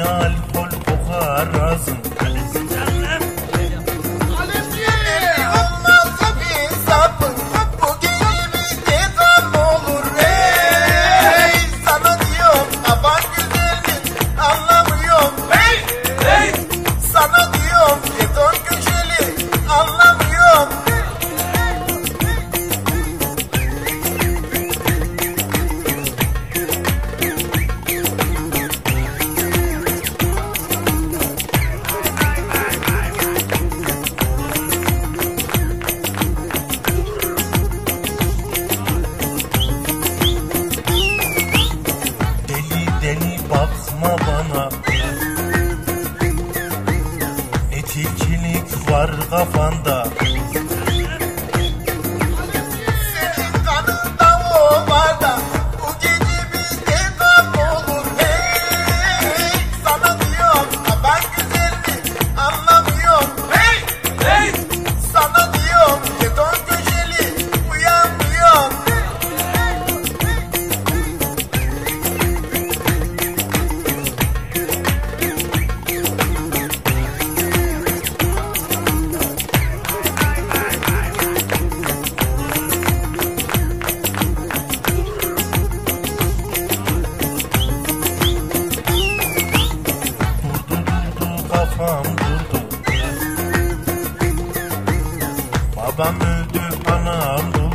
நாள் var kafanda kafam durdu Babam öldü anam durdu